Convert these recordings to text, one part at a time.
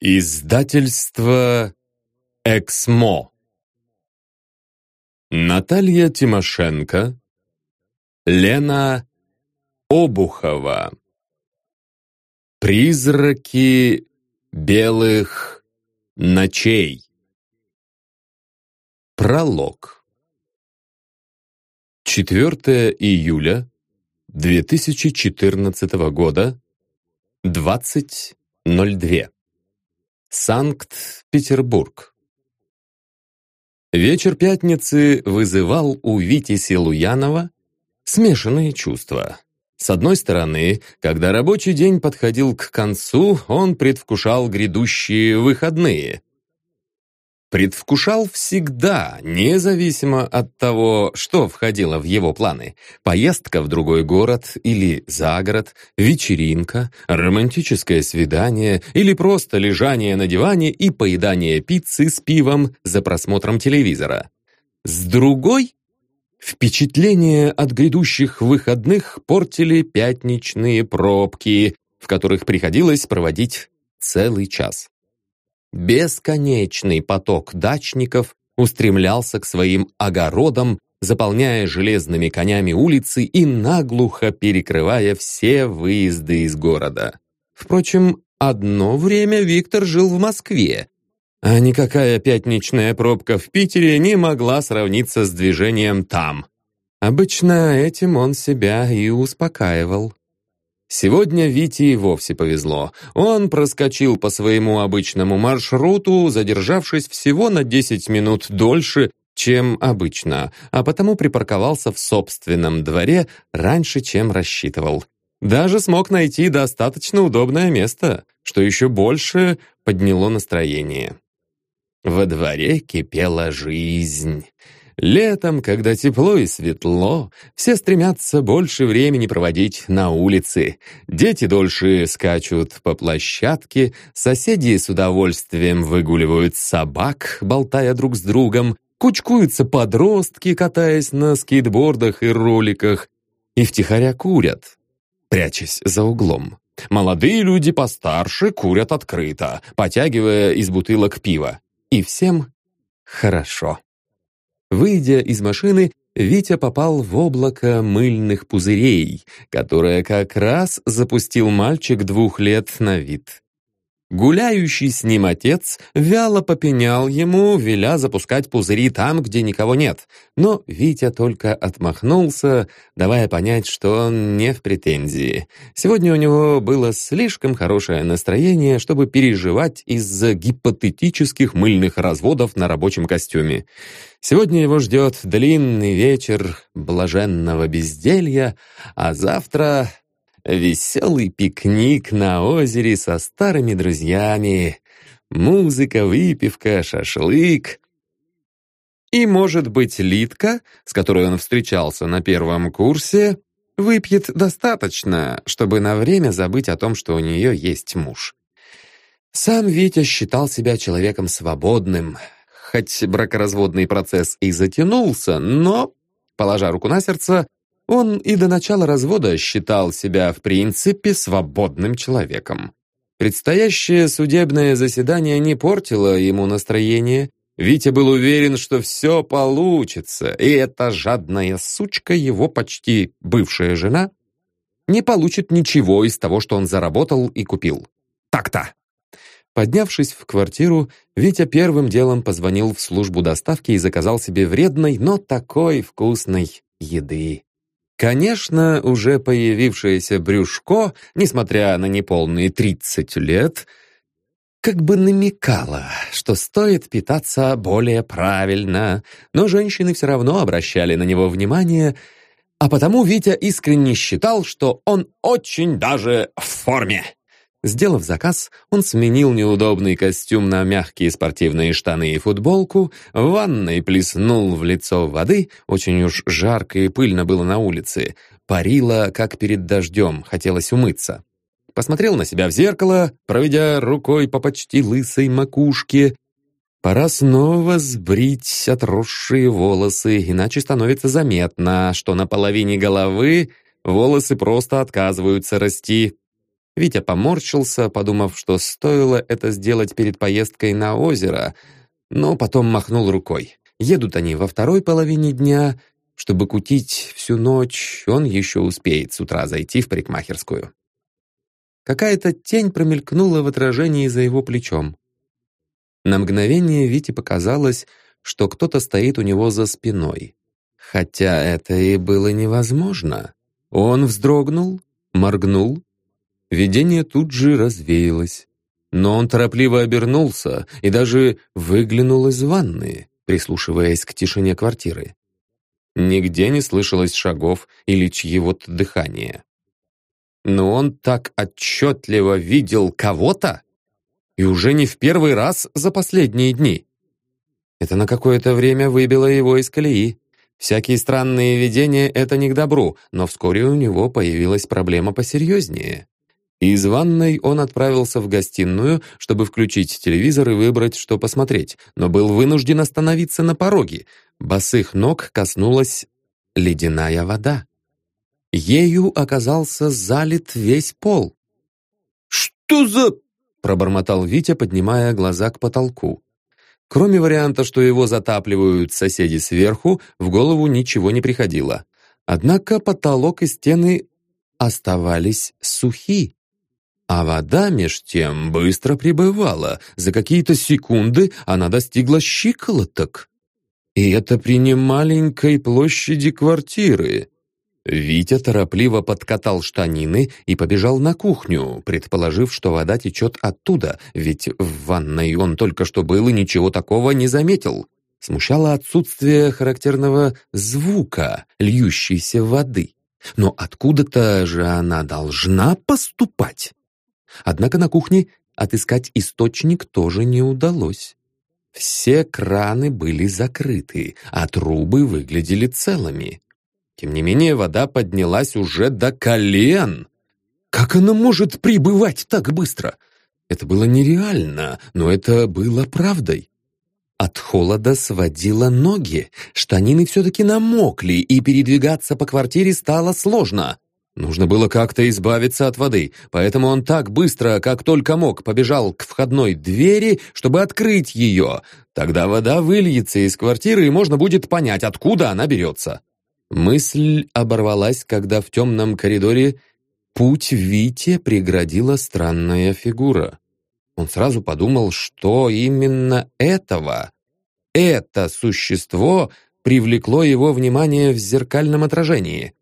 Издательство «Эксмо». Наталья Тимошенко. Лена Обухова. Призраки белых ночей. Пролог. 4 июля 2014 года, 20.02. Санкт-Петербург. Вечер пятницы вызывал у Вити Силуянова смешанные чувства. С одной стороны, когда рабочий день подходил к концу, он предвкушал грядущие выходные предвкушал всегда, независимо от того, что входило в его планы. Поездка в другой город или за город, вечеринка, романтическое свидание или просто лежание на диване и поедание пиццы с пивом за просмотром телевизора. С другой Впечатление от грядущих выходных портили пятничные пробки, в которых приходилось проводить целый час. Бесконечный поток дачников устремлялся к своим огородам, заполняя железными конями улицы и наглухо перекрывая все выезды из города. Впрочем, одно время Виктор жил в Москве, а никакая пятничная пробка в Питере не могла сравниться с движением там. Обычно этим он себя и успокаивал. Сегодня Вите и вовсе повезло. Он проскочил по своему обычному маршруту, задержавшись всего на 10 минут дольше, чем обычно, а потому припарковался в собственном дворе раньше, чем рассчитывал. Даже смог найти достаточно удобное место, что еще больше подняло настроение. Во дворе кипела жизнь. Летом, когда тепло и светло, все стремятся больше времени проводить на улице. Дети дольше скачут по площадке, соседи с удовольствием выгуливают собак, болтая друг с другом, кучкуются подростки, катаясь на скейтбордах и роликах, и втихаря курят, прячась за углом. Молодые люди постарше курят открыто, потягивая из бутылок пива. И всем хорошо. Выйдя из машины, Витя попал в облако мыльных пузырей, которое как раз запустил мальчик двух лет на вид. Гуляющий с ним отец вяло попенял ему, веля запускать пузыри там, где никого нет. Но Витя только отмахнулся, давая понять, что он не в претензии. Сегодня у него было слишком хорошее настроение, чтобы переживать из-за гипотетических мыльных разводов на рабочем костюме. Сегодня его ждет длинный вечер блаженного безделья, а завтра Веселый пикник на озере со старыми друзьями. Музыка, выпивка, шашлык. И, может быть, Литка, с которой он встречался на первом курсе, выпьет достаточно, чтобы на время забыть о том, что у нее есть муж. Сам Витя считал себя человеком свободным, хоть бракоразводный процесс и затянулся, но, положа руку на сердце, он и до начала развода считал себя в принципе свободным человеком. Предстоящее судебное заседание не портило ему настроение. Витя был уверен, что все получится, и эта жадная сучка, его почти бывшая жена, не получит ничего из того, что он заработал и купил. Так-то! Поднявшись в квартиру, Витя первым делом позвонил в службу доставки и заказал себе вредной, но такой вкусной еды. Конечно, уже появившееся брюшко, несмотря на неполные 30 лет, как бы намекало, что стоит питаться более правильно, но женщины все равно обращали на него внимание, а потому Витя искренне считал, что он очень даже в форме. Сделав заказ, он сменил неудобный костюм на мягкие спортивные штаны и футболку, в ванной плеснул в лицо воды, очень уж жарко и пыльно было на улице, парило, как перед дождем, хотелось умыться. Посмотрел на себя в зеркало, проведя рукой по почти лысой макушке. Пора снова сбрить отросшие волосы, иначе становится заметно, что на половине головы волосы просто отказываются расти. Витя поморщился, подумав, что стоило это сделать перед поездкой на озеро, но потом махнул рукой. Едут они во второй половине дня, чтобы кутить всю ночь, он еще успеет с утра зайти в парикмахерскую. Какая-то тень промелькнула в отражении за его плечом. На мгновение Вите показалось, что кто-то стоит у него за спиной. Хотя это и было невозможно. Он вздрогнул, моргнул. Видение тут же развеялось. Но он торопливо обернулся и даже выглянул из ванны, прислушиваясь к тишине квартиры. Нигде не слышалось шагов или чьего-то дыхания. Но он так отчетливо видел кого-то, и уже не в первый раз за последние дни. Это на какое-то время выбило его из колеи. Всякие странные видения — это не к добру, но вскоре у него появилась проблема посерьезнее. Из ванной он отправился в гостиную, чтобы включить телевизор и выбрать, что посмотреть, но был вынужден остановиться на пороге. Босых ног коснулась ледяная вода. Ею оказался залит весь пол. «Что за...» — пробормотал Витя, поднимая глаза к потолку. Кроме варианта, что его затапливают соседи сверху, в голову ничего не приходило. Однако потолок и стены оставались сухи. А вода, меж тем, быстро прибывала. За какие-то секунды она достигла щиколоток. И это при немаленькой площади квартиры. Витя торопливо подкатал штанины и побежал на кухню, предположив, что вода течет оттуда, ведь в ванной он только что был и ничего такого не заметил. Смущало отсутствие характерного звука льющейся воды. Но откуда-то же она должна поступать. Однако на кухне отыскать источник тоже не удалось. Все краны были закрыты, а трубы выглядели целыми. Тем не менее, вода поднялась уже до колен. Как она может прибывать так быстро? Это было нереально, но это было правдой. От холода сводило ноги, штанины все-таки намокли, и передвигаться по квартире стало сложно. Нужно было как-то избавиться от воды, поэтому он так быстро, как только мог, побежал к входной двери, чтобы открыть ее. Тогда вода выльется из квартиры, и можно будет понять, откуда она берется. Мысль оборвалась, когда в темном коридоре путь Вите преградила странная фигура. Он сразу подумал, что именно этого, это существо привлекло его внимание в зеркальном отражении.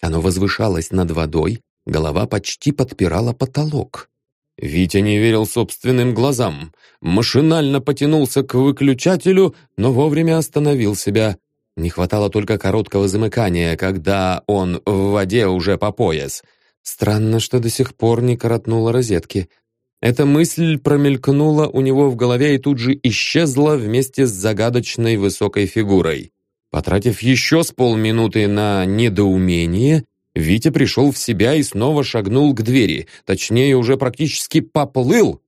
Оно возвышалось над водой, голова почти подпирала потолок. Витя не верил собственным глазам, машинально потянулся к выключателю, но вовремя остановил себя – не хватало только короткого замыкания, когда он в воде уже по пояс. Странно, что до сих пор не коротнула розетки. Эта мысль промелькнула у него в голове и тут же исчезла вместе с загадочной высокой фигурой. Потратив еще с полминуты на недоумение, Витя пришел в себя и снова шагнул к двери, точнее, уже практически поплыл.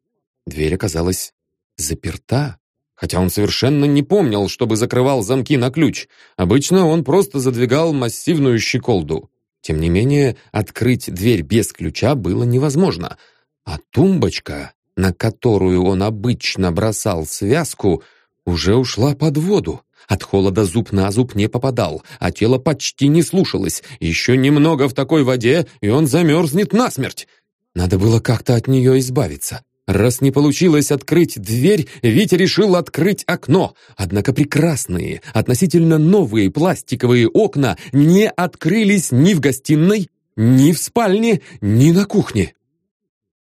Дверь оказалась заперта хотя он совершенно не помнил, чтобы закрывал замки на ключ. Обычно он просто задвигал массивную щеколду. Тем не менее, открыть дверь без ключа было невозможно, а тумбочка, на которую он обычно бросал связку, уже ушла под воду. От холода зуб на зуб не попадал, а тело почти не слушалось. Еще немного в такой воде, и он замерзнет насмерть. Надо было как-то от нее избавиться. Раз не получилось открыть дверь, Витя решил открыть окно. Однако прекрасные, относительно новые пластиковые окна не открылись ни в гостиной, ни в спальне, ни на кухне.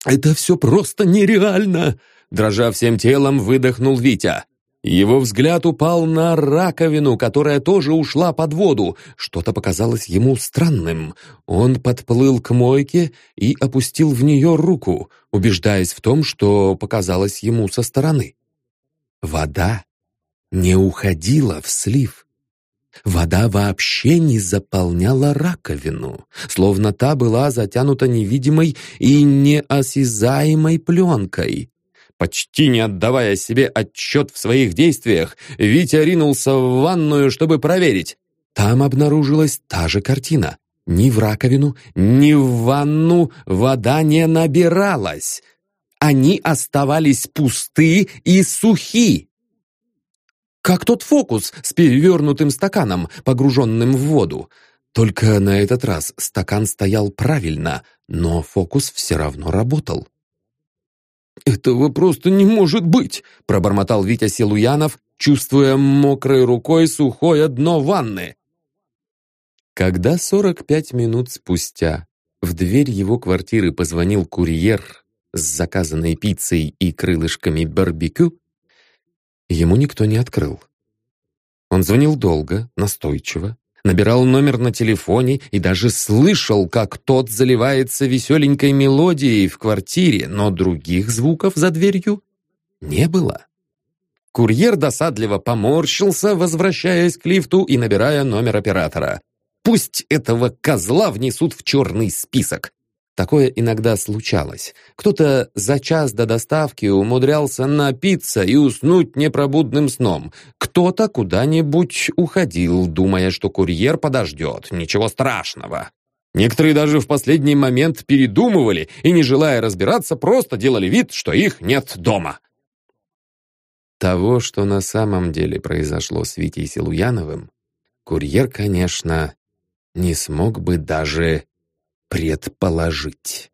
«Это все просто нереально!» Дрожа всем телом, выдохнул Витя. Его взгляд упал на раковину, которая тоже ушла под воду. Что-то показалось ему странным. Он подплыл к мойке и опустил в нее руку, убеждаясь в том, что показалось ему со стороны. Вода не уходила в слив. Вода вообще не заполняла раковину, словно та была затянута невидимой и неосязаемой пленкой. Почти не отдавая себе отчет в своих действиях, Витя ринулся в ванную, чтобы проверить. Там обнаружилась та же картина. Ни в раковину, ни в ванну вода не набиралась. Они оставались пусты и сухи. Как тот фокус с перевернутым стаканом, погруженным в воду. Только на этот раз стакан стоял правильно, но фокус все равно работал. «Этого просто не может быть!» — пробормотал Витя Силуянов, чувствуя мокрой рукой сухое дно ванны. Когда 45 минут спустя в дверь его квартиры позвонил курьер с заказанной пиццей и крылышками барбекю, ему никто не открыл. Он звонил долго, настойчиво, набирал номер на телефоне и даже слышал, как тот заливается веселенькой мелодией в квартире, но других звуков за дверью не было. Курьер досадливо поморщился, возвращаясь к лифту и набирая номер оператора. Пусть этого козла внесут в черный список. Такое иногда случалось. Кто-то за час до доставки умудрялся напиться и уснуть непробудным сном. Кто-то куда-нибудь уходил, думая, что курьер подождет. Ничего страшного. Некоторые даже в последний момент передумывали и, не желая разбираться, просто делали вид, что их нет дома. Того, что на самом деле произошло с Витей Силуяновым, курьер, конечно, не смог бы даже предположить.